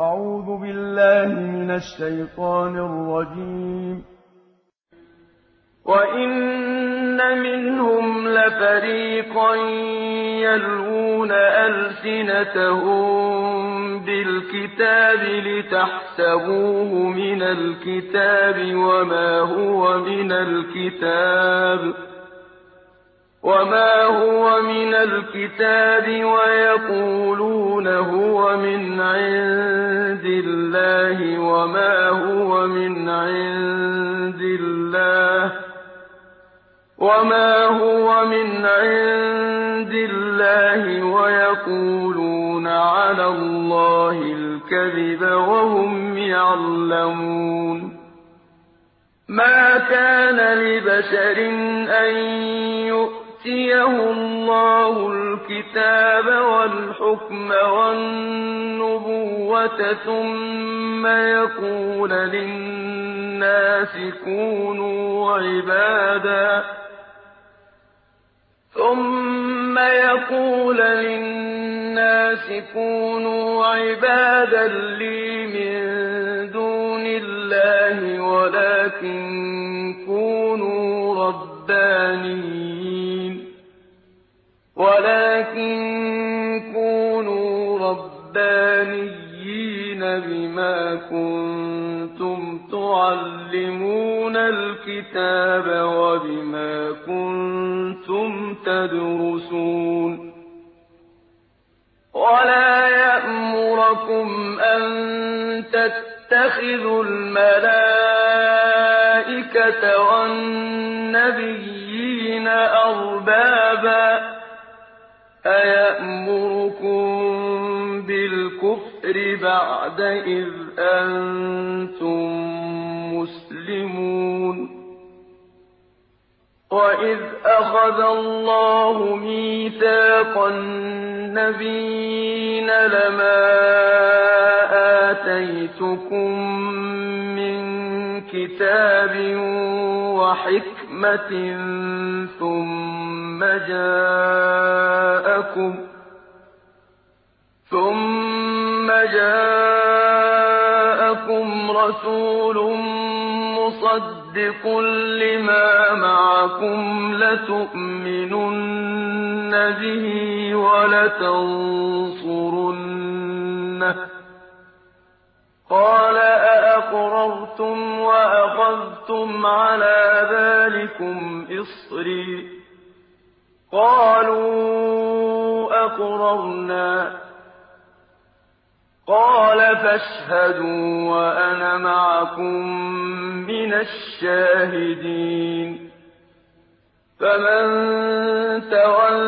أعوذ بالله من الشيطان الرجيم. وَإِنَّ مِنْهُمْ لَفَرِيقًا يَلْوُونَ أَلْسِنَتَهُم بِالْكِتَابِ لِتَحْسَبُوهُ مِنَ الْكِتَابِ وَمَا هُوَ مِنَ الْكِتَابِ وما هو من الكتاب ويقولون هو من عند الله وما هو من عند الله وما هو من عند الله ويقولون على الله الكذب وهم يعلمون. ما كان لبشر أن يؤتيه الله الكتاب والحكم والنبوة ثم يقول للناس كونوا عبادا ثم يقول للناس كونوا عبادا لي من دون الله ولكن كونوا ولكن كونوا ربانيين بما كنتم تعلمون الكتاب وبما كنتم تدرسون. ولا يأمركم تتخذوا الملائكة والنبيين أربابا أيأمركم بالكفر بعد إذ أنتم مسلمون وإذ أخذ الله ميثاق النبيين لما آتيتكم من كتاب وحكمة ثم جاءكم ثم جاءكم رسول مصدق لما معكم لتؤمنن به ولتنصرنه قال أأقررتم وأخذتم على ذلكم إصري؟ قالوا أقررنا. قال فاشهدوا وأنا معكم من الشاهدين. فمن تولى